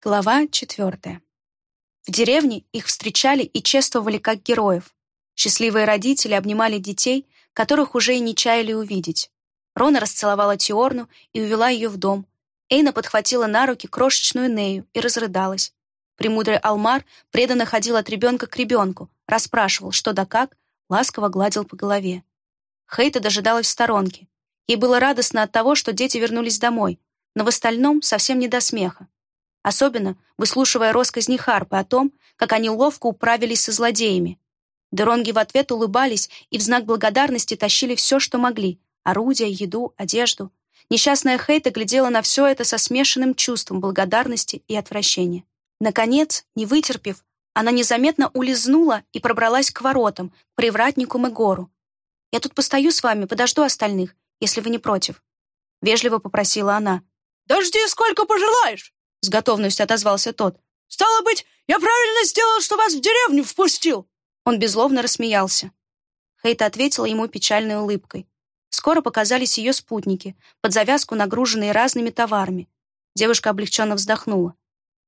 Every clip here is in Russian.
Глава четвертая. В деревне их встречали и чествовали как героев. Счастливые родители обнимали детей, которых уже и не чаяли увидеть. Рона расцеловала Тиорну и увела ее в дом. Эйна подхватила на руки крошечную Нею и разрыдалась. Премудрый Алмар преданно ходил от ребенка к ребенку, расспрашивал, что да как, ласково гладил по голове. Хейта дожидалась в сторонке. Ей было радостно от того, что дети вернулись домой, но в остальном совсем не до смеха особенно выслушивая росказни Харпы о том, как они ловко управились со злодеями. Деронги в ответ улыбались и в знак благодарности тащили все, что могли — орудия, еду, одежду. Несчастная Хейта глядела на все это со смешанным чувством благодарности и отвращения. Наконец, не вытерпев, она незаметно улизнула и пробралась к воротам, к привратнику Мегору. «Я тут постою с вами, подожду остальных, если вы не против», — вежливо попросила она. «Дожди сколько пожелаешь!» — с готовностью отозвался тот. «Стало быть, я правильно сделал, что вас в деревню впустил!» Он беззлобно рассмеялся. Хейта ответила ему печальной улыбкой. Скоро показались ее спутники, под завязку нагруженные разными товарами. Девушка облегченно вздохнула.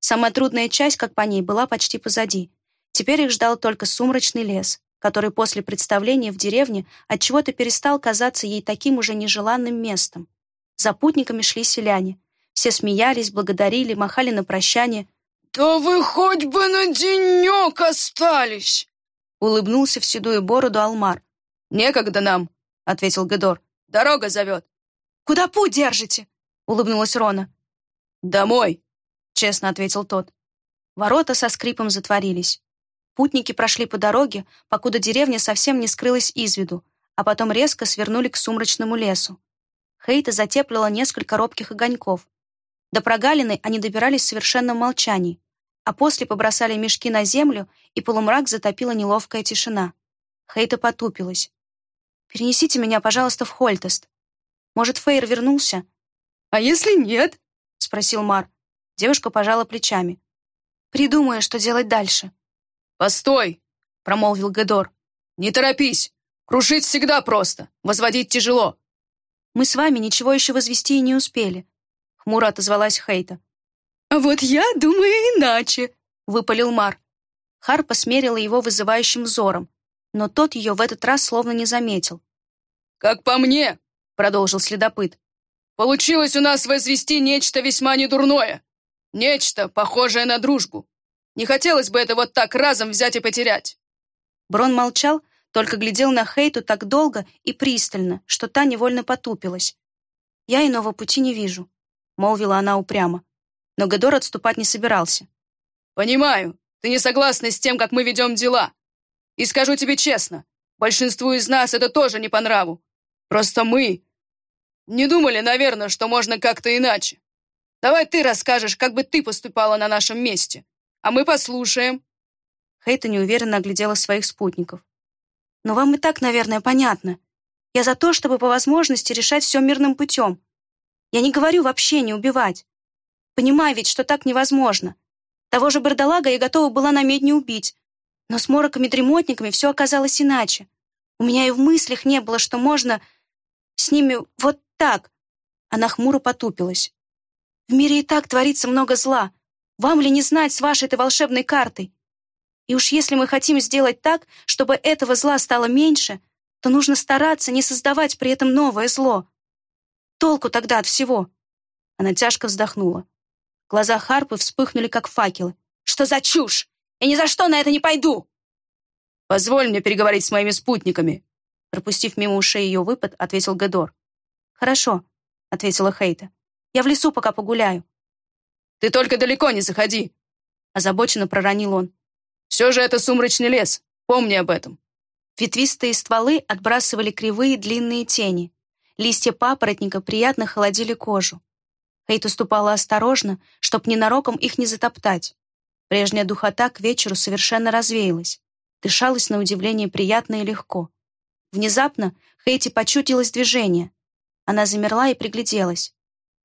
Самая трудная часть, как по ней, была почти позади. Теперь их ждал только сумрачный лес, который после представления в деревне отчего-то перестал казаться ей таким уже нежеланным местом. За путниками шли селяне, все смеялись, благодарили, махали на прощание. «Да вы хоть бы на денек остались!» Улыбнулся в седую бороду Алмар. «Некогда нам», — ответил Гедор. «Дорога зовет». «Куда путь держите?» — улыбнулась Рона. «Домой», — честно ответил тот. Ворота со скрипом затворились. Путники прошли по дороге, покуда деревня совсем не скрылась из виду, а потом резко свернули к сумрачному лесу. Хейта затеплила несколько робких огоньков. До прогалины они добирались в совершенном молчании, а после побросали мешки на землю, и полумрак затопила неловкая тишина. Хейта потупилась. «Перенесите меня, пожалуйста, в Хольтест. Может, Фейр вернулся?» «А если нет?» — спросил Мар. Девушка пожала плечами. «Придумаю, что делать дальше». «Постой!» — промолвил Гедор. «Не торопись! Крушить всегда просто, возводить тяжело». «Мы с вами ничего еще возвести и не успели. — хмуро отозвалась Хейта. «А вот я думаю иначе», — выпалил Мар. Харпа смерила его вызывающим взором, но тот ее в этот раз словно не заметил. «Как по мне», — продолжил следопыт, «получилось у нас возвести нечто весьма недурное. Нечто, похожее на дружбу. Не хотелось бы это вот так разом взять и потерять». Брон молчал, только глядел на Хейту так долго и пристально, что та невольно потупилась. «Я иного пути не вижу», молвила она упрямо. Но Гедор отступать не собирался. «Понимаю, ты не согласна с тем, как мы ведем дела. И скажу тебе честно, большинству из нас это тоже не по нраву. Просто мы не думали, наверное, что можно как-то иначе. Давай ты расскажешь, как бы ты поступала на нашем месте, а мы послушаем». Хейта неуверенно оглядела своих спутников. «Но вам и так, наверное, понятно. Я за то, чтобы по возможности решать все мирным путем. Я не говорю вообще не убивать. Понимаю ведь, что так невозможно. Того же Бардалага я готова была на медне убить. Но с мороками-дремотниками все оказалось иначе. У меня и в мыслях не было, что можно с ними вот так. Она хмуро потупилась. В мире и так творится много зла. Вам ли не знать с вашей этой волшебной картой? И уж если мы хотим сделать так, чтобы этого зла стало меньше, то нужно стараться не создавать при этом новое зло. Толку тогда от всего?» Она тяжко вздохнула. Глаза Харпы вспыхнули, как факелы. «Что за чушь? Я ни за что на это не пойду!» «Позволь мне переговорить с моими спутниками!» Пропустив мимо ушей ее выпад, ответил Гедор. «Хорошо», — ответила Хейта. «Я в лесу пока погуляю». «Ты только далеко не заходи!» Озабоченно проронил он. «Все же это сумрачный лес. Помни об этом». Ветвистые стволы отбрасывали кривые длинные тени. Листья папоротника приятно холодили кожу. Хейт уступала осторожно, чтоб ненароком их не затоптать. Прежняя духота к вечеру совершенно развеялась. Дышалось на удивление приятно и легко. Внезапно Хейти почутилось движение. Она замерла и пригляделась.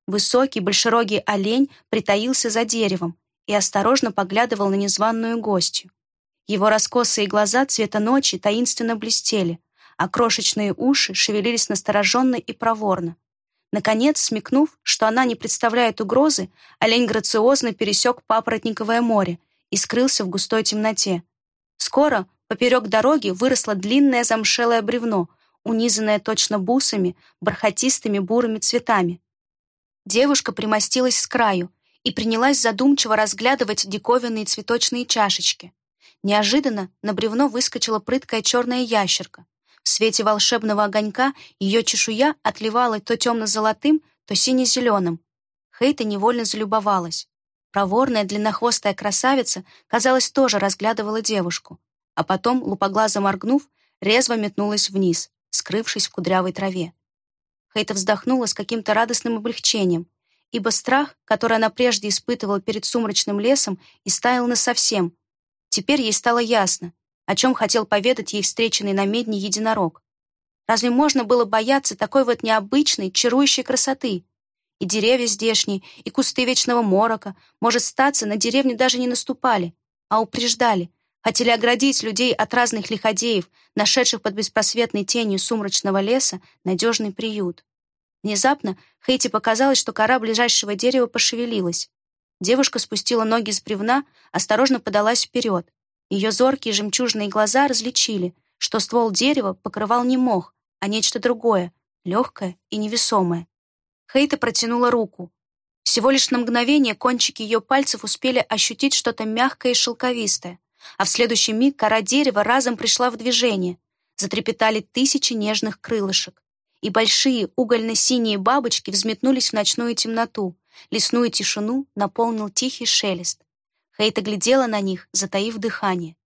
Высокий, большерогий олень притаился за деревом и осторожно поглядывал на незваную гостью. Его раскосые глаза цвета ночи таинственно блестели, а крошечные уши шевелились настороженно и проворно. Наконец, смекнув, что она не представляет угрозы, олень грациозно пересек папоротниковое море и скрылся в густой темноте. Скоро поперек дороги выросло длинное замшелое бревно, унизанное точно бусами, бархатистыми бурыми цветами. Девушка примостилась с краю и принялась задумчиво разглядывать диковинные цветочные чашечки. Неожиданно на бревно выскочила прыткая черная ящерка. В свете волшебного огонька ее чешуя отливала то темно-золотым, то сине-зеленым. Хейта невольно залюбовалась. Проворная длиннохвостая красавица, казалось, тоже разглядывала девушку, а потом, лупоглазо моргнув, резво метнулась вниз, скрывшись в кудрявой траве. Хейта вздохнула с каким-то радостным облегчением, ибо страх, который она прежде испытывала перед сумрачным лесом, истаял насовсем. Теперь ей стало ясно, о чем хотел поведать ей встреченный на медне единорог. Разве можно было бояться такой вот необычной, чарующей красоты? И деревья здешние, и кусты вечного морока, может статься, на деревню даже не наступали, а упреждали, хотели оградить людей от разных лиходеев, нашедших под беспросветной тенью сумрачного леса надежный приют. Внезапно Хейти показалось, что кора ближайшего дерева пошевелилась. Девушка спустила ноги с бревна, осторожно подалась вперед. Ее зоркие жемчужные глаза различили, что ствол дерева покрывал не мох, а нечто другое, легкое и невесомое. Хейта протянула руку. Всего лишь на мгновение кончики ее пальцев успели ощутить что-то мягкое и шелковистое, а в следующий миг кора дерева разом пришла в движение. Затрепетали тысячи нежных крылышек, и большие угольно-синие бабочки взметнулись в ночную темноту. Лесную тишину наполнил тихий шелест. Хейта глядела на них, затаив дыхание.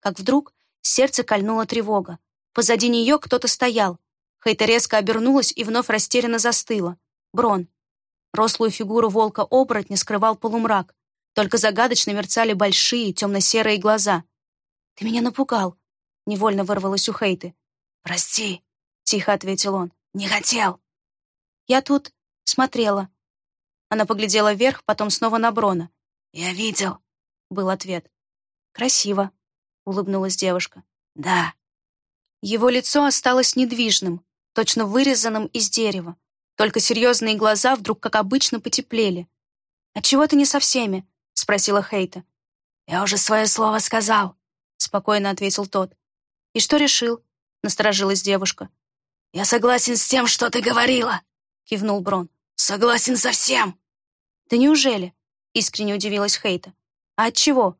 Как вдруг сердце кольнула тревога. Позади нее кто-то стоял. Хейта резко обернулась и вновь растерянно застыла. Брон. Рослую фигуру волка-оборотня скрывал полумрак. Только загадочно мерцали большие темно-серые глаза. «Ты меня напугал», — невольно вырвалось у Хейты. «Прости», — тихо ответил он. «Не хотел». «Я тут смотрела». Она поглядела вверх, потом снова на Брона. «Я видел», — был ответ. «Красиво», — улыбнулась девушка. «Да». Его лицо осталось недвижным, точно вырезанным из дерева. Только серьезные глаза вдруг, как обычно, потеплели. «А чего ты не со всеми?» — спросила Хейта. «Я уже свое слово сказал», — спокойно ответил тот. «И что решил?» — насторожилась девушка. «Я согласен с тем, что ты говорила», — кивнул Брон. «Согласен со всем». «Да неужели?» — искренне удивилась Хейта. «А от чего?»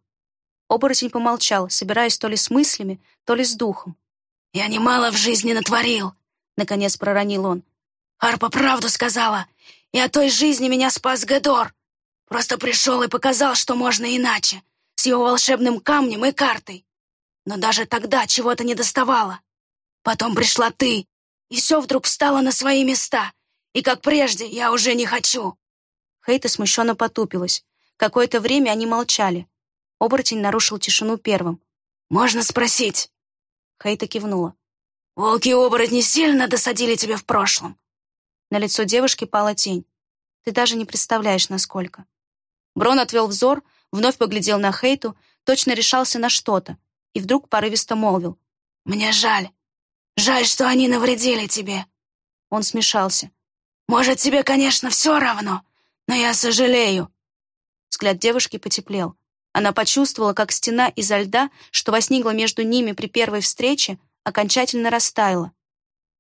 Оборотень помолчал, собираясь то ли с мыслями, то ли с духом. «Я немало в жизни натворил», — наконец проронил он. Арпа правду сказала, и от той жизни меня спас Гедор. Просто пришел и показал, что можно иначе, с его волшебным камнем и картой. Но даже тогда чего-то не доставало. Потом пришла ты, и все вдруг встало на свои места, и, как прежде, я уже не хочу». Хейта смущенно потупилась. Какое-то время они молчали. Оборотень нарушил тишину первым. «Можно спросить?» Хейта кивнула. «Волки-оборотни сильно досадили тебе в прошлом?» На лицо девушки пала тень. Ты даже не представляешь, насколько. Брон отвел взор, вновь поглядел на Хейту, точно решался на что-то, и вдруг порывисто молвил. «Мне жаль. Жаль, что они навредили тебе». Он смешался. «Может, тебе, конечно, все равно, но я сожалею». Взгляд девушки потеплел. Она почувствовала, как стена изо льда, что возникла между ними при первой встрече, окончательно растаяла.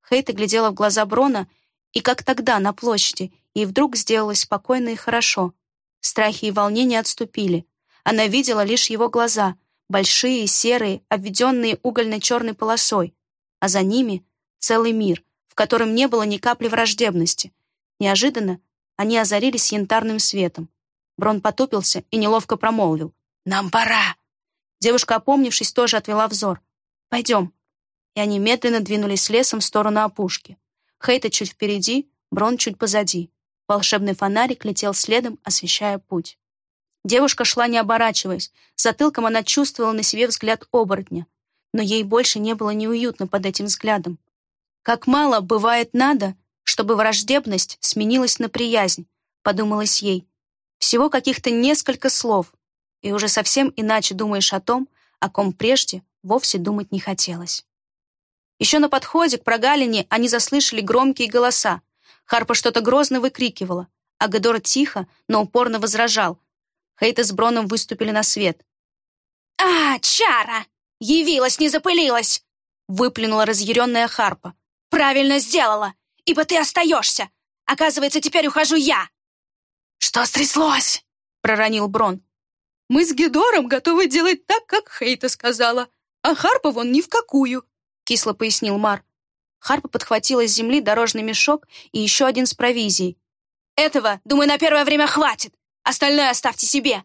Хейта глядела в глаза Брона и как тогда, на площади, ей вдруг сделалось спокойно и хорошо. Страхи и волнения отступили. Она видела лишь его глаза, большие, серые, обведенные угольно-черной полосой, а за ними целый мир, в котором не было ни капли враждебности. Неожиданно они озарились янтарным светом. Брон потупился и неловко промолвил. «Нам пора!» Девушка, опомнившись, тоже отвела взор. «Пойдем». И они медленно двинулись лесом в сторону опушки. Хейта чуть впереди, Брон чуть позади. Волшебный фонарик летел следом, освещая путь. Девушка шла, не оборачиваясь. Затылком она чувствовала на себе взгляд оборотня. Но ей больше не было неуютно под этим взглядом. Как мало бывает надо, чтобы враждебность сменилась на приязнь, подумалось ей. Всего каких-то несколько слов, и уже совсем иначе думаешь о том, о ком прежде вовсе думать не хотелось. Еще на подходе к прогалине они заслышали громкие голоса. Харпа что-то грозно выкрикивала, а Гедор тихо, но упорно возражал. Хейта с Броном выступили на свет. «А, чара! Явилась, не запылилась!» выплюнула разъяренная Харпа. «Правильно сделала, ибо ты остаешься. Оказывается, теперь ухожу я!» «Что стряслось?» — проронил Брон. «Мы с Гедором готовы делать так, как Хейта сказала, а Харпа вон ни в какую», — кисло пояснил Мар. Харпа подхватила с земли дорожный мешок и еще один с провизией. «Этого, думаю, на первое время хватит. Остальное оставьте себе.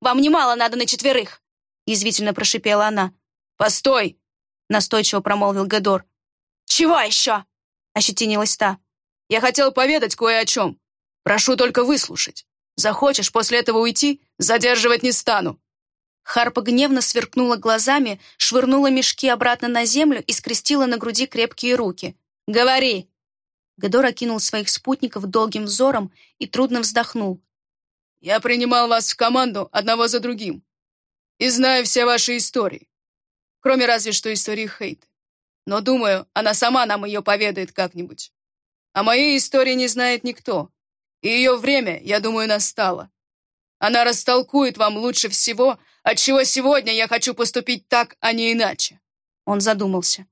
Вам немало надо на четверых», — язвительно прошипела она. «Постой!» — настойчиво промолвил Гедор. «Чего еще?» — ощетинилась та. «Я хотел поведать кое о чем. Прошу только выслушать. Захочешь после этого уйти, задерживать не стану». Харпа гневно сверкнула глазами, швырнула мешки обратно на землю и скрестила на груди крепкие руки. «Говори!» Гедор окинул своих спутников долгим взором и трудно вздохнул. «Я принимал вас в команду одного за другим и знаю все ваши истории, кроме разве что истории Хейт. Но, думаю, она сама нам ее поведает как-нибудь. А моей истории не знает никто, и ее время, я думаю, настало. Она растолкует вам лучше всего, отчего сегодня я хочу поступить так, а не иначе». Он задумался.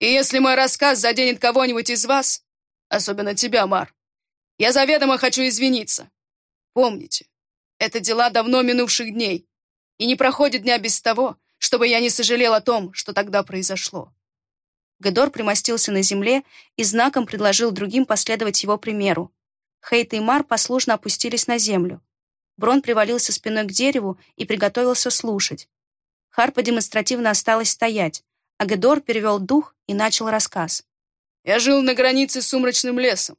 «И если мой рассказ заденет кого-нибудь из вас, особенно тебя, Мар, я заведомо хочу извиниться. Помните, это дела давно минувших дней, и не проходит дня без того, чтобы я не сожалел о том, что тогда произошло». Гедор примостился на земле и знаком предложил другим последовать его примеру. Хейт и Мар послушно опустились на землю. Брон привалился спиной к дереву и приготовился слушать. Харпа демонстративно осталась стоять, а Гедор перевел дух и начал рассказ. «Я жил на границе с сумрачным лесом,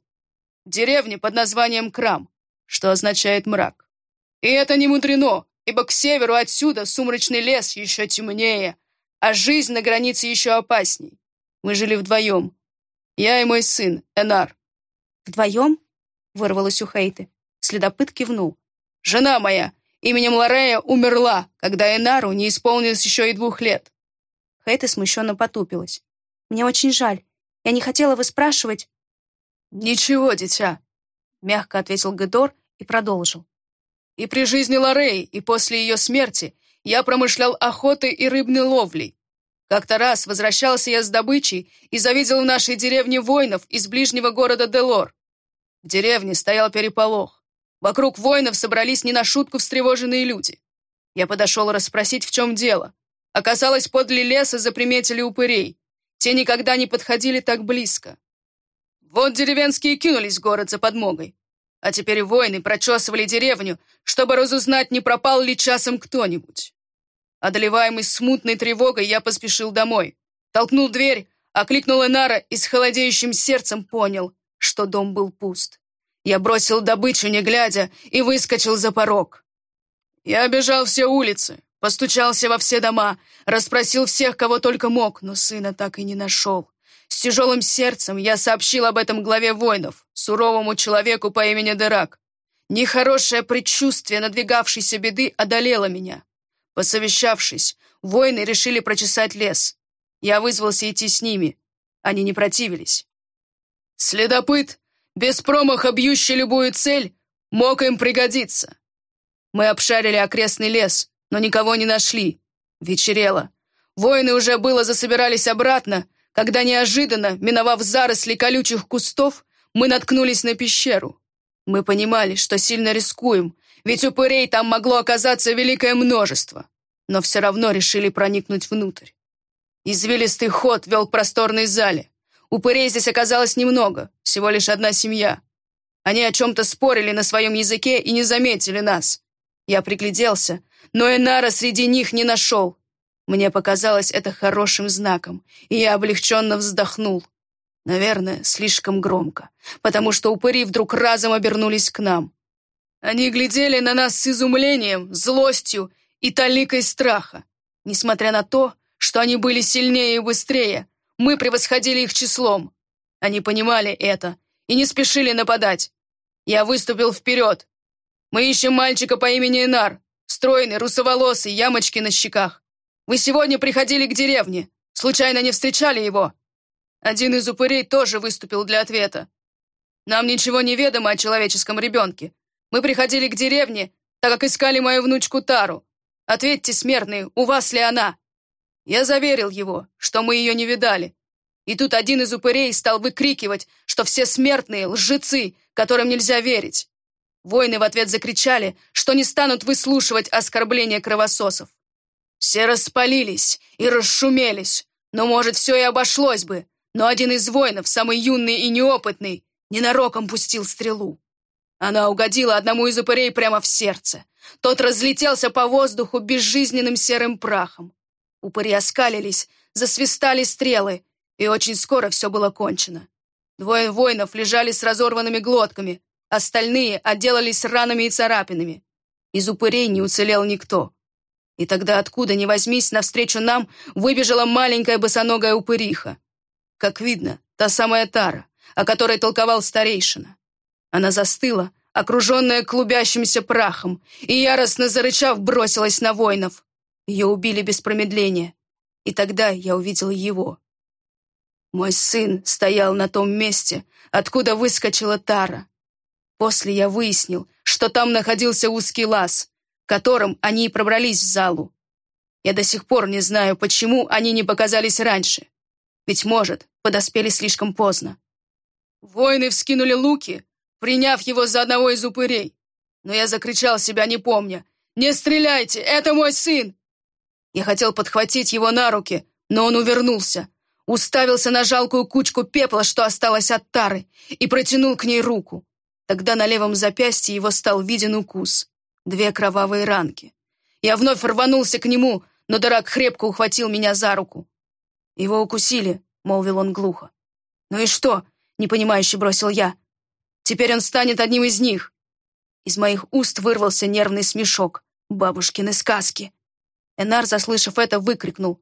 в деревне под названием Крам, что означает мрак. И это не мудрено, ибо к северу отсюда сумрачный лес еще темнее, а жизнь на границе еще опасней. Мы жили вдвоем. Я и мой сын, Энар. «Вдвоем?» — вырвалось у Хейты. Следопыт кивнул. Жена моя, именем Лорея, умерла, когда Энару не исполнилось еще и двух лет». Хейта смущенно потупилась. «Мне очень жаль. Я не хотела вы спрашивать...» «Ничего, дитя», — мягко ответил Гедор и продолжил. «И при жизни Лореи, и после ее смерти я промышлял охотой и рыбной ловлей. Как-то раз возвращался я с добычей и завидел в нашей деревне воинов из ближнего города Делор. В деревне стоял переполох. Вокруг воинов собрались не на шутку встревоженные люди. Я подошел расспросить, в чем дело. Оказалось, подле леса заприметили упырей. Те никогда не подходили так близко. Вот деревенские кинулись в город за подмогой. А теперь воины прочесывали деревню, чтобы разузнать, не пропал ли часом кто-нибудь. Одолеваемый смутной тревогой, я поспешил домой. Толкнул дверь, окликнул Энара и с холодеющим сердцем понял, что дом был пуст. Я бросил добычу, не глядя, и выскочил за порог. Я обежал все улицы, постучался во все дома, расспросил всех, кого только мог, но сына так и не нашел. С тяжелым сердцем я сообщил об этом главе воинов, суровому человеку по имени Дерак. Нехорошее предчувствие надвигавшейся беды одолело меня. Посовещавшись, воины решили прочесать лес. Я вызвался идти с ними. Они не противились. Следопыт без промаха бьющий любую цель, мог им пригодиться. Мы обшарили окрестный лес, но никого не нашли. Вечерело. Воины уже было засобирались обратно, когда неожиданно, миновав заросли колючих кустов, мы наткнулись на пещеру. Мы понимали, что сильно рискуем, ведь упырей там могло оказаться великое множество, но все равно решили проникнуть внутрь. Извилистый ход вел к просторной зале. Упырей здесь оказалось немного, всего лишь одна семья. Они о чем-то спорили на своем языке и не заметили нас. Я пригляделся, но Энара среди них не нашел. Мне показалось это хорошим знаком, и я облегченно вздохнул. Наверное, слишком громко, потому что упыри вдруг разом обернулись к нам. Они глядели на нас с изумлением, злостью и таликой страха. Несмотря на то, что они были сильнее и быстрее, мы превосходили их числом. Они понимали это и не спешили нападать. Я выступил вперед. Мы ищем мальчика по имени Инар, стройный, русоволосый, ямочки на щеках. Вы сегодня приходили к деревне. Случайно не встречали его?» Один из упырей тоже выступил для ответа. Нам ничего не ведомо о человеческом ребенке. Мы приходили к деревне, так как искали мою внучку Тару. Ответьте, смертные, у вас ли она?» Я заверил его, что мы ее не видали. И тут один из упырей стал выкрикивать, что все смертные — лжецы, которым нельзя верить. Воины в ответ закричали, что не станут выслушивать оскорбления кровососов. Все распалились и расшумелись, но, может, все и обошлось бы, но один из воинов, самый юный и неопытный, ненароком пустил стрелу. Она угодила одному из упырей прямо в сердце. Тот разлетелся по воздуху безжизненным серым прахом. Упыри оскалились, засвистали стрелы, и очень скоро все было кончено. Двое воинов лежали с разорванными глотками, остальные отделались ранами и царапинами. Из упырей не уцелел никто. И тогда откуда ни возьмись, навстречу нам выбежала маленькая босоногая упыриха. Как видно, та самая Тара, о которой толковал старейшина. Она застыла, окруженная клубящимся прахом, и, яростно зарычав, бросилась на воинов. Ее убили без промедления. И тогда я увидел его. Мой сын стоял на том месте, откуда выскочила Тара. После я выяснил, что там находился узкий лаз, которым они и пробрались в залу. Я до сих пор не знаю, почему они не показались раньше. Ведь, может, подоспели слишком поздно. Воины вскинули луки, приняв его за одного из упырей. Но я закричал себя, не помня. «Не стреляйте! Это мой сын! Я хотел подхватить его на руки, но он увернулся, уставился на жалкую кучку пепла, что осталось от тары, и протянул к ней руку. Тогда на левом запястье его стал виден укус. Две кровавые ранки. Я вновь рванулся к нему, но Дурак крепко ухватил меня за руку. «Его укусили», — молвил он глухо. «Ну и что?» — непонимающе бросил я. «Теперь он станет одним из них». Из моих уст вырвался нервный смешок. Бабушкины сказки. Энар, заслышав это, выкрикнул.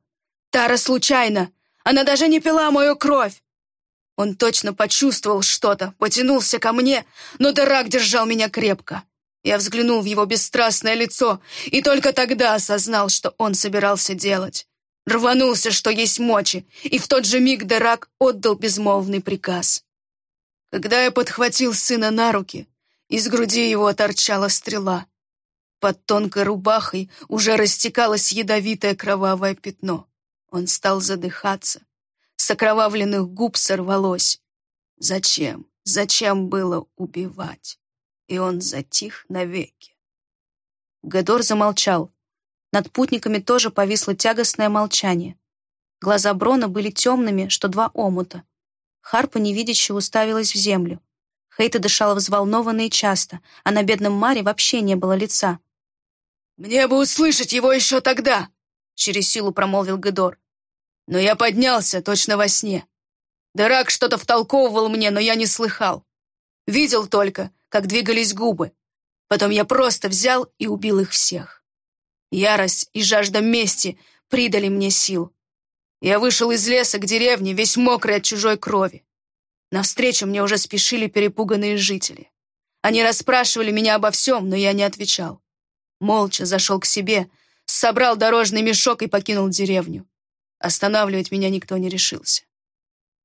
«Тара случайно! Она даже не пила мою кровь!» Он точно почувствовал что-то, потянулся ко мне, но Дарак держал меня крепко. Я взглянул в его бесстрастное лицо и только тогда осознал, что он собирался делать. Рванулся, что есть мочи, и в тот же миг Дарак отдал безмолвный приказ. Когда я подхватил сына на руки, из груди его торчала стрела. Под тонкой рубахой уже растекалось ядовитое кровавое пятно. Он стал задыхаться. С окровавленных губ сорвалось. Зачем? Зачем было убивать? И он затих навеки. Гадор замолчал. Над путниками тоже повисло тягостное молчание. Глаза Брона были темными, что два омута. Харпа невидяще уставилась в землю. Хейта дышала взволнованно и часто, а на бедном Маре вообще не было лица. «Мне бы услышать его еще тогда!» — через силу промолвил Гедор. «Но я поднялся точно во сне. Дырак что-то втолковывал мне, но я не слыхал. Видел только, как двигались губы. Потом я просто взял и убил их всех. Ярость и жажда мести придали мне сил. Я вышел из леса к деревне, весь мокрый от чужой крови. Навстречу мне уже спешили перепуганные жители. Они расспрашивали меня обо всем, но я не отвечал. Молча зашел к себе, собрал дорожный мешок и покинул деревню. Останавливать меня никто не решился.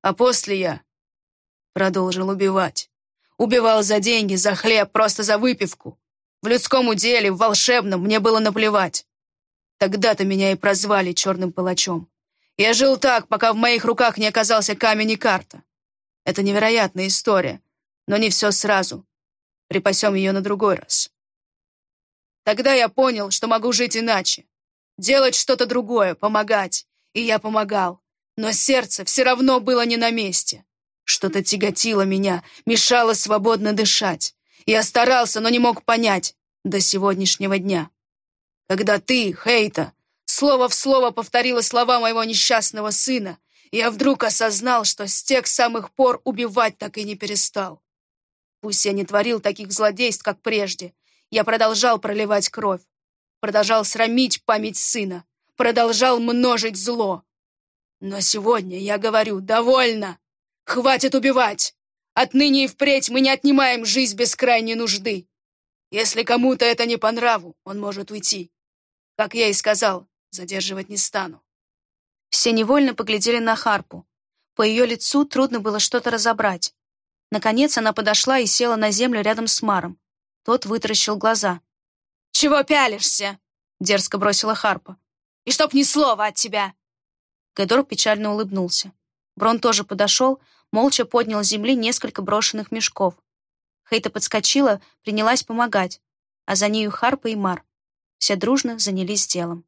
А после я продолжил убивать. Убивал за деньги, за хлеб, просто за выпивку. В людском уделе, в волшебном мне было наплевать. Тогда-то меня и прозвали черным палачом. Я жил так, пока в моих руках не оказался камень и карта. Это невероятная история, но не все сразу. Припасем ее на другой раз. Тогда я понял, что могу жить иначе. Делать что-то другое, помогать. И я помогал. Но сердце все равно было не на месте. Что-то тяготило меня, мешало свободно дышать. Я старался, но не мог понять до сегодняшнего дня. Когда ты, Хейта, слово в слово повторила слова моего несчастного сына, я вдруг осознал, что с тех самых пор убивать так и не перестал. Пусть я не творил таких злодейств, как прежде, я продолжал проливать кровь, продолжал срамить память сына, продолжал множить зло. Но сегодня я говорю, довольно. Хватит убивать. Отныне и впредь мы не отнимаем жизнь без крайней нужды. Если кому-то это не по нраву, он может уйти. Как я и сказал, задерживать не стану. Все невольно поглядели на Харпу. По ее лицу трудно было что-то разобрать. Наконец она подошла и села на землю рядом с Маром. Тот вытаращил глаза. «Чего пялишься?» — дерзко бросила Харпа. «И чтоб ни слова от тебя!» Гедор печально улыбнулся. Брон тоже подошел, молча поднял с земли несколько брошенных мешков. Хейта подскочила, принялась помогать, а за нею Харпа и Мар. Все дружно занялись делом.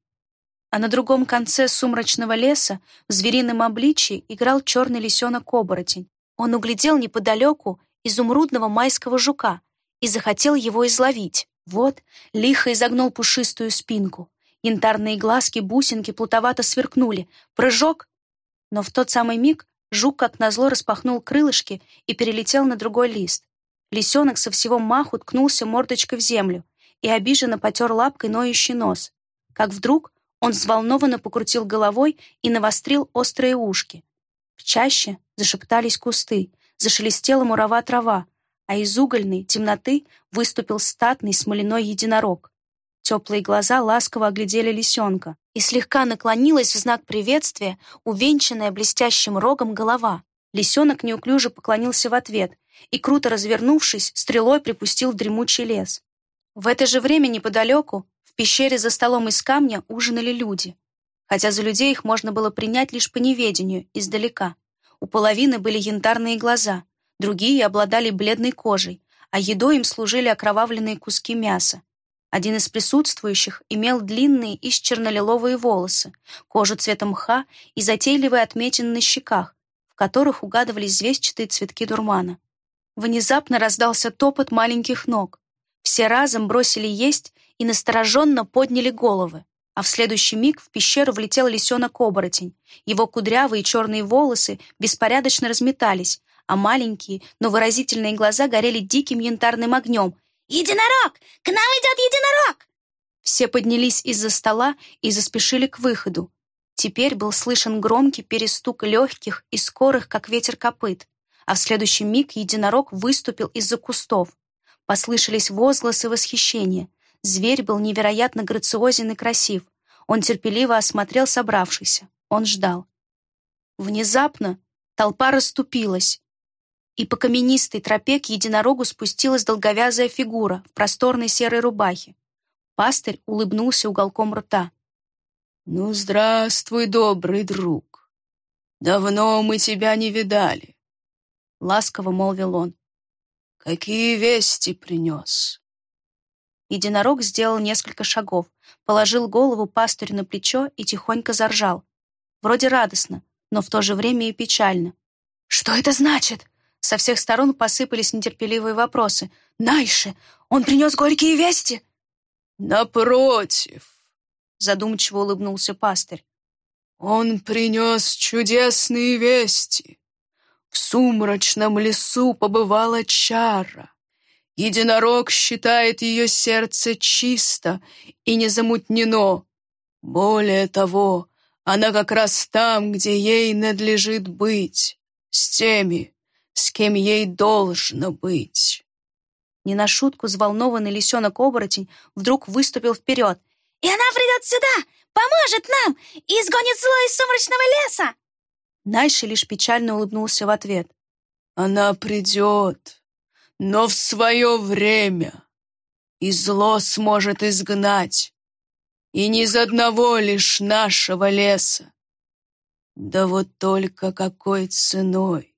А на другом конце сумрачного леса в зверином обличье играл черный лисенок-оборотень. Он углядел неподалеку изумрудного майского жука и захотел его изловить. Вот, лихо изогнул пушистую спинку. Янтарные глазки-бусинки плутовато сверкнули. Прыжок! Но в тот самый миг жук, как назло, распахнул крылышки и перелетел на другой лист. Лисенок со всего маху ткнулся мордочкой в землю и обиженно потер лапкой ноющий нос. Как вдруг он взволнованно покрутил головой и навострил острые ушки. В чаще зашептались кусты, зашелестела мурава трава, а из угольной темноты выступил статный смоляной единорог. Теплые глаза ласково оглядели лисенка, и слегка наклонилась в знак приветствия увенчанная блестящим рогом голова. Лисенок неуклюже поклонился в ответ и, круто развернувшись, стрелой припустил в дремучий лес. В это же время неподалеку, в пещере за столом из камня, ужинали люди. Хотя за людей их можно было принять лишь по неведению, издалека. У половины были янтарные глаза, другие обладали бледной кожей, а едой им служили окровавленные куски мяса. Один из присутствующих имел длинные и чернолиловые волосы, кожу цвета мха и затейливые отметины на щеках, в которых угадывались звездчатые цветки дурмана. Внезапно раздался топот маленьких ног. Все разом бросили есть и настороженно подняли головы. А в следующий миг в пещеру влетел лисенок-оборотень. Его кудрявые черные волосы беспорядочно разметались, а маленькие, но выразительные глаза горели диким янтарным огнем. «Единорог! К нам идет единорог!» Все поднялись из-за стола и заспешили к выходу. Теперь был слышен громкий перестук легких и скорых, как ветер копыт а в следующий миг единорог выступил из-за кустов. Послышались возгласы восхищения. Зверь был невероятно грациозен и красив. Он терпеливо осмотрел собравшихся. Он ждал. Внезапно толпа расступилась, и по каменистой тропе к единорогу спустилась долговязая фигура в просторной серой рубахе. Пастырь улыбнулся уголком рта. «Ну, здравствуй, добрый друг. Давно мы тебя не видали. — ласково молвил он. «Какие вести принес?» Единорог сделал несколько шагов, положил голову пастырю на плечо и тихонько заржал. Вроде радостно, но в то же время и печально. «Что это значит?» Со всех сторон посыпались нетерпеливые вопросы. «Найше! Он принес горькие вести?» «Напротив!» Задумчиво улыбнулся пастырь. «Он принес чудесные вести. В сумрачном лесу побывала чара. Единорог считает ее сердце чисто и не замутнено. Более того, она как раз там, где ей надлежит быть, с теми, с кем ей должно быть. Не на шутку взволнованный лисенок-оборотень вдруг выступил вперед. «И она придет сюда, поможет нам и изгонит зло из сумрачного леса!» Найши лишь печально улыбнулся в ответ. «Она придет, но в свое время, и зло сможет изгнать, и не из одного лишь нашего леса. Да вот только какой ценой!»